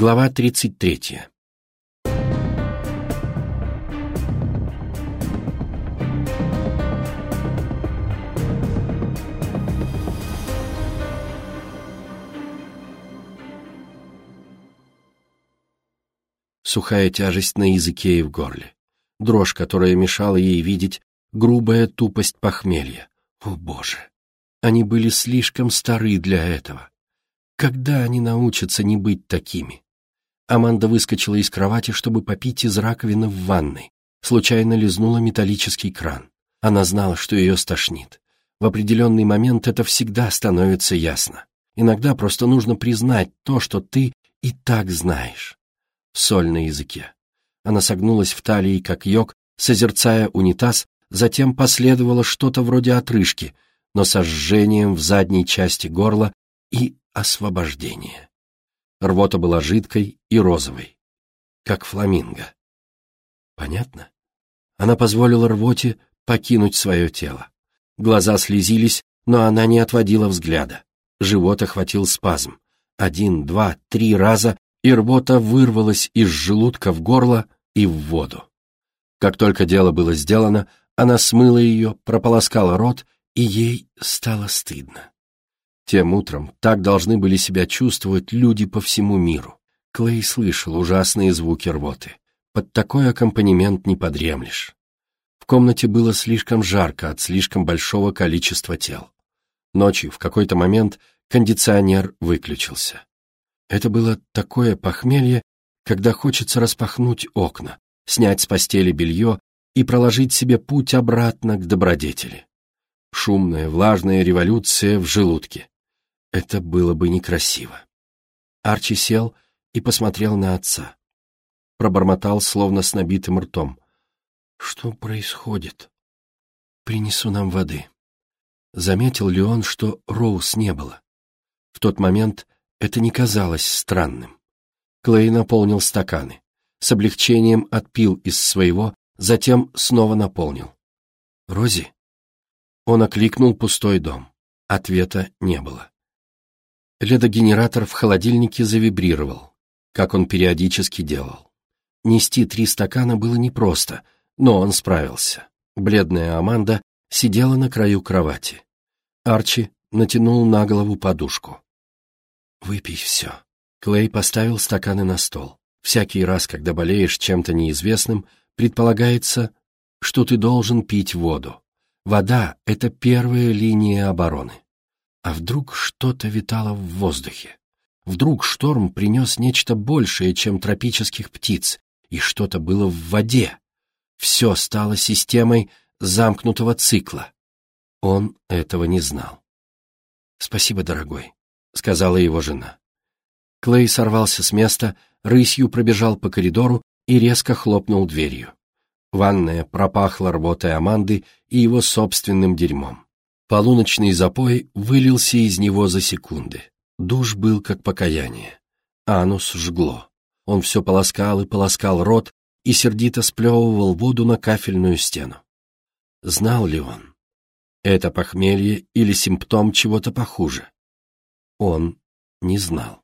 Глава 33. Сухая тяжесть на языке и в горле. Дрожь, которая мешала ей видеть, грубая тупость похмелья. О, Боже! Они были слишком стары для этого. Когда они научатся не быть такими? Аманда выскочила из кровати, чтобы попить из раковины в ванной. Случайно лизнула металлический кран. Она знала, что ее стошнит. В определенный момент это всегда становится ясно. Иногда просто нужно признать то, что ты и так знаешь. Соль на языке. Она согнулась в талии, как йог, созерцая унитаз, затем последовало что-то вроде отрыжки, но со жжением в задней части горла и освобождение. Рвота была жидкой и розовой, как фламинго. Понятно? Она позволила рвоте покинуть свое тело. Глаза слезились, но она не отводила взгляда. Живот охватил спазм. Один, два, три раза, и рвота вырвалась из желудка в горло и в воду. Как только дело было сделано, она смыла ее, прополоскала рот, и ей стало стыдно. Тем утром так должны были себя чувствовать люди по всему миру. Клей слышал ужасные звуки рвоты. Под такой аккомпанемент не подремлешь. В комнате было слишком жарко от слишком большого количества тел. Ночью в какой-то момент кондиционер выключился. Это было такое похмелье, когда хочется распахнуть окна, снять с постели белье и проложить себе путь обратно к добродетели. Шумная, влажная революция в желудке. Это было бы некрасиво. Арчи сел и посмотрел на отца. Пробормотал, словно с набитым ртом. «Что происходит? Принесу нам воды». Заметил ли он, что Роуз не было? В тот момент это не казалось странным. Клей наполнил стаканы. С облегчением отпил из своего, затем снова наполнил. «Рози?» Он окликнул пустой дом. Ответа не было. Ледогенератор в холодильнике завибрировал, как он периодически делал. Нести три стакана было непросто, но он справился. Бледная Аманда сидела на краю кровати. Арчи натянул на голову подушку. «Выпей все». Клей поставил стаканы на стол. Всякий раз, когда болеешь чем-то неизвестным, предполагается, что ты должен пить воду. Вода — это первая линия обороны. А вдруг что-то витало в воздухе? Вдруг шторм принес нечто большее, чем тропических птиц, и что-то было в воде? Все стало системой замкнутого цикла. Он этого не знал. «Спасибо, дорогой», — сказала его жена. Клей сорвался с места, рысью пробежал по коридору и резко хлопнул дверью. Ванная пропахла работой Аманды и его собственным дерьмом. Полуночный запой вылился из него за секунды. Душ был как покаяние. Анус жгло. Он все полоскал и полоскал рот и сердито сплевывал воду на кафельную стену. Знал ли он? Это похмелье или симптом чего-то похуже? Он не знал.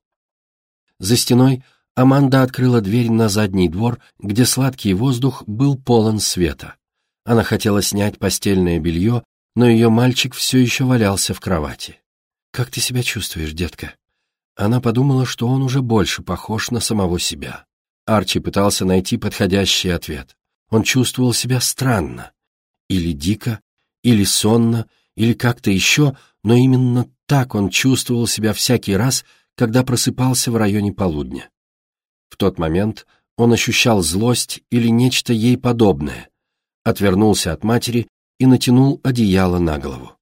За стеной Аманда открыла дверь на задний двор, где сладкий воздух был полон света. Она хотела снять постельное белье но ее мальчик все еще валялся в кровати. «Как ты себя чувствуешь, детка?» Она подумала, что он уже больше похож на самого себя. Арчи пытался найти подходящий ответ. Он чувствовал себя странно. Или дико, или сонно, или как-то еще, но именно так он чувствовал себя всякий раз, когда просыпался в районе полудня. В тот момент он ощущал злость или нечто ей подобное, отвернулся от матери и натянул одеяло на голову.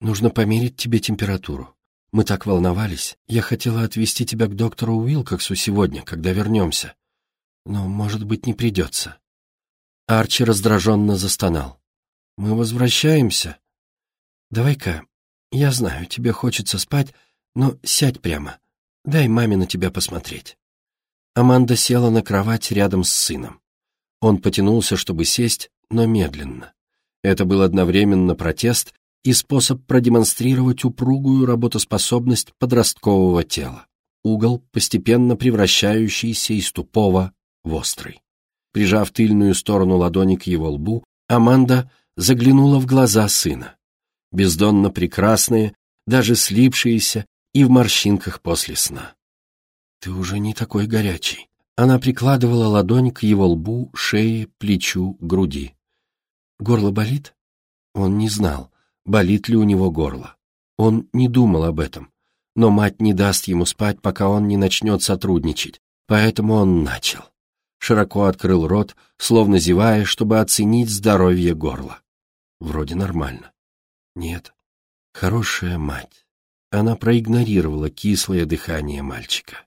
«Нужно померить тебе температуру. Мы так волновались. Я хотела отвезти тебя к доктору Уилкоксу сегодня, когда вернемся. Но, может быть, не придется». Арчи раздраженно застонал. «Мы возвращаемся?» «Давай-ка, я знаю, тебе хочется спать, но сядь прямо. Дай маме на тебя посмотреть». Аманда села на кровать рядом с сыном. Он потянулся, чтобы сесть, но медленно. Это был одновременно протест и способ продемонстрировать упругую работоспособность подросткового тела. угол, постепенно превращающийся из тупого в острый. Прижав тыльную сторону ладони к его лбу, Аманда заглянула в глаза сына. Бездонно прекрасные, даже слипшиеся и в морщинках после сна. «Ты уже не такой горячий». Она прикладывала ладонь к его лбу, шее, плечу, груди. «Горло болит?» Он не знал, болит ли у него горло. Он не думал об этом, но мать не даст ему спать, пока он не начнет сотрудничать, поэтому он начал. Широко открыл рот, словно зевая, чтобы оценить здоровье горла. Вроде нормально. Нет, хорошая мать. Она проигнорировала кислое дыхание мальчика.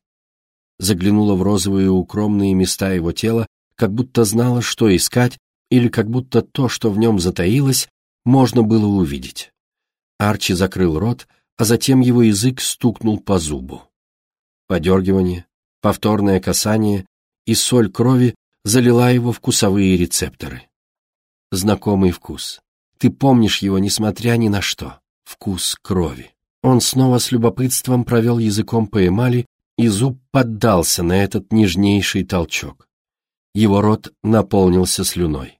Заглянула в розовые укромные места его тела, как будто знала, что искать, или как будто то, что в нем затаилось, можно было увидеть. Арчи закрыл рот, а затем его язык стукнул по зубу. Подергивание, повторное касание и соль крови залила его вкусовые рецепторы. Знакомый вкус. Ты помнишь его, несмотря ни на что. Вкус крови. Он снова с любопытством провел языком по эмали, и зуб поддался на этот нежнейший толчок. Его рот наполнился слюной.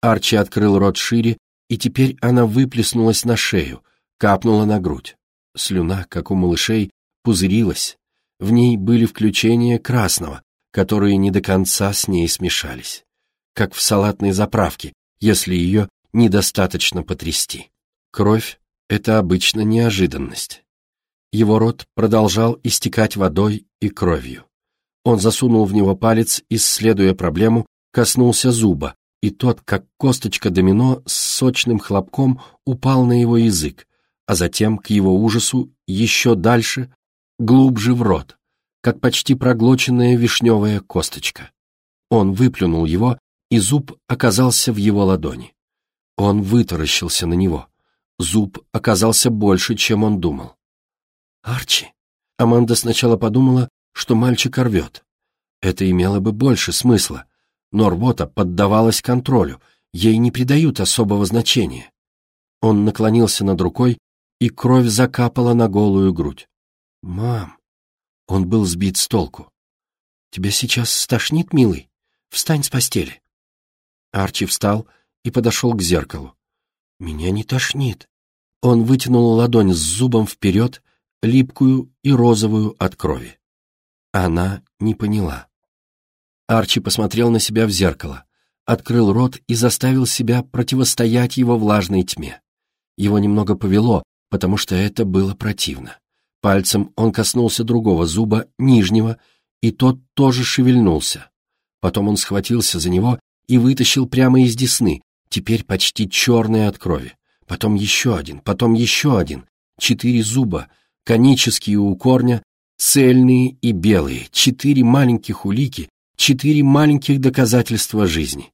Арчи открыл рот шире, и теперь она выплеснулась на шею, капнула на грудь. Слюна, как у малышей, пузырилась. В ней были включения красного, которые не до конца с ней смешались. Как в салатной заправке, если ее недостаточно потрясти. Кровь — это обычно неожиданность. Его рот продолжал истекать водой и кровью. Он засунул в него палец, исследуя проблему, коснулся зуба, и тот, как косточка домино, с сочным хлопком упал на его язык, а затем, к его ужасу, еще дальше, глубже в рот, как почти проглоченная вишневая косточка. Он выплюнул его, и зуб оказался в его ладони. Он вытаращился на него. Зуб оказался больше, чем он думал. «Арчи!» Аманда сначала подумала, что мальчик рвет. Это имело бы больше смысла, но рвота поддавалась контролю, ей не придают особого значения. Он наклонился над рукой, и кровь закапала на голую грудь. «Мам!» Он был сбит с толку. «Тебя сейчас стошнит, милый? Встань с постели». Арчи встал и подошел к зеркалу. «Меня не тошнит». Он вытянул ладонь с зубом вперед, липкую и розовую от крови. Она не поняла. Арчи посмотрел на себя в зеркало, открыл рот и заставил себя противостоять его влажной тьме. Его немного повело, потому что это было противно. Пальцем он коснулся другого зуба, нижнего, и тот тоже шевельнулся. Потом он схватился за него и вытащил прямо из десны, теперь почти черный от крови. Потом еще один, потом еще один. Четыре зуба, конические у корня, цельные и белые, четыре маленьких улики, четыре маленьких доказательства жизни.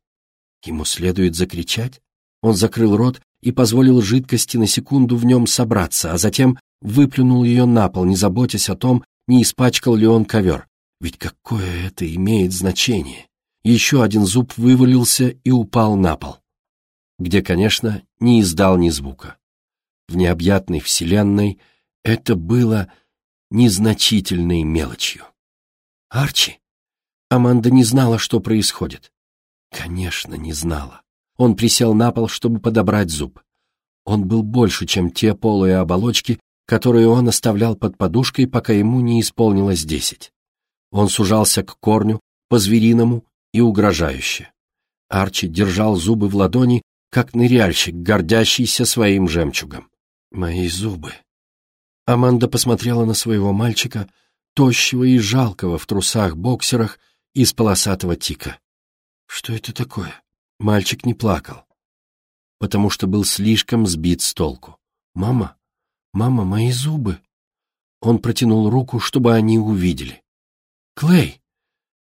Ему следует закричать? Он закрыл рот и позволил жидкости на секунду в нем собраться, а затем выплюнул ее на пол, не заботясь о том, не испачкал ли он ковер. Ведь какое это имеет значение? Еще один зуб вывалился и упал на пол, где, конечно, не издал ни звука. В необъятной вселенной это было незначительной мелочью. «Арчи!» Аманда не знала, что происходит. Конечно, не знала. Он присел на пол, чтобы подобрать зуб. Он был больше, чем те полые оболочки, которые он оставлял под подушкой, пока ему не исполнилось десять. Он сужался к корню, по-звериному и угрожающе. Арчи держал зубы в ладони, как ныряльщик, гордящийся своим жемчугом. «Мои зубы». Аманда посмотрела на своего мальчика, тощего и жалкого в трусах-боксерах, из полосатого тика. Что это такое? Мальчик не плакал, потому что был слишком сбит с толку. «Мама, мама, мои зубы!» Он протянул руку, чтобы они увидели. «Клей!»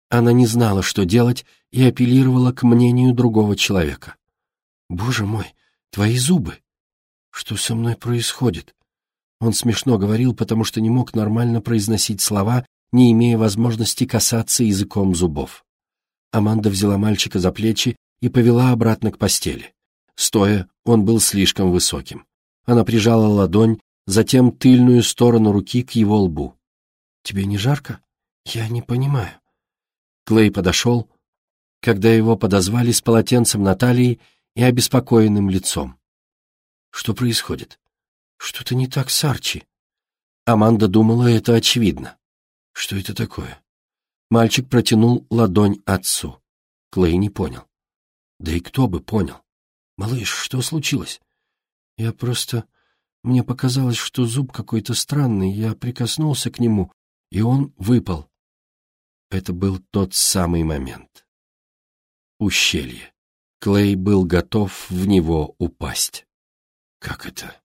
Она не знала, что делать, и апеллировала к мнению другого человека. «Боже мой, твои зубы! Что со мной происходит?» Он смешно говорил, потому что не мог нормально произносить слова не имея возможности касаться языком зубов. Аманда взяла мальчика за плечи и повела обратно к постели. Стоя, он был слишком высоким. Она прижала ладонь, затем тыльную сторону руки к его лбу. Тебе не жарко? Я не понимаю. Клей подошел, когда его подозвали с полотенцем на талии и обеспокоенным лицом. Что происходит? Что-то не так с Арчи. Аманда думала, это очевидно. Что это такое? Мальчик протянул ладонь отцу. Клей не понял. Да и кто бы понял? Малыш, что случилось? Я просто... Мне показалось, что зуб какой-то странный. Я прикоснулся к нему, и он выпал. Это был тот самый момент. Ущелье. Клей был готов в него упасть. Как это?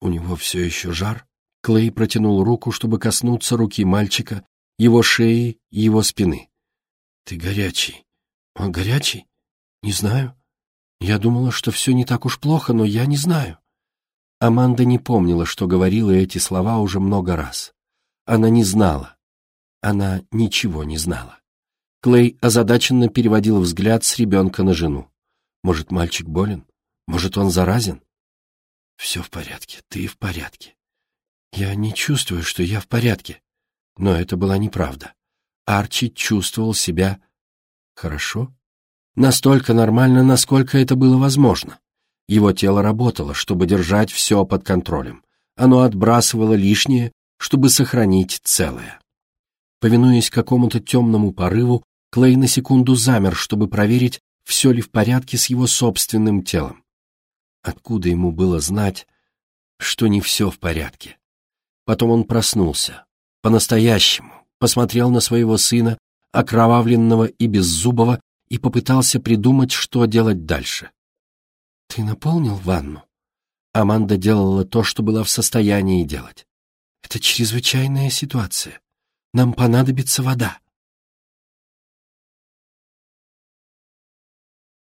У него все еще жар? Клей протянул руку, чтобы коснуться руки мальчика, его шеи и его спины. «Ты горячий». «Он горячий? Не знаю. Я думала, что все не так уж плохо, но я не знаю». Аманда не помнила, что говорила эти слова уже много раз. Она не знала. Она ничего не знала. Клей озадаченно переводил взгляд с ребенка на жену. Может, мальчик болен? Может, он заразен? Все в порядке, ты в порядке. Я не чувствую, что я в порядке. Но это была неправда. Арчи чувствовал себя хорошо. Настолько нормально, насколько это было возможно. Его тело работало, чтобы держать все под контролем. Оно отбрасывало лишнее, чтобы сохранить целое. Повинуясь какому-то темному порыву, Клей на секунду замер, чтобы проверить, все ли в порядке с его собственным телом. Откуда ему было знать, что не все в порядке? Потом он проснулся. По-настоящему. Посмотрел на своего сына, окровавленного и беззубого, и попытался придумать, что делать дальше. «Ты наполнил ванну?» Аманда делала то, что была в состоянии делать. «Это чрезвычайная ситуация. Нам понадобится вода».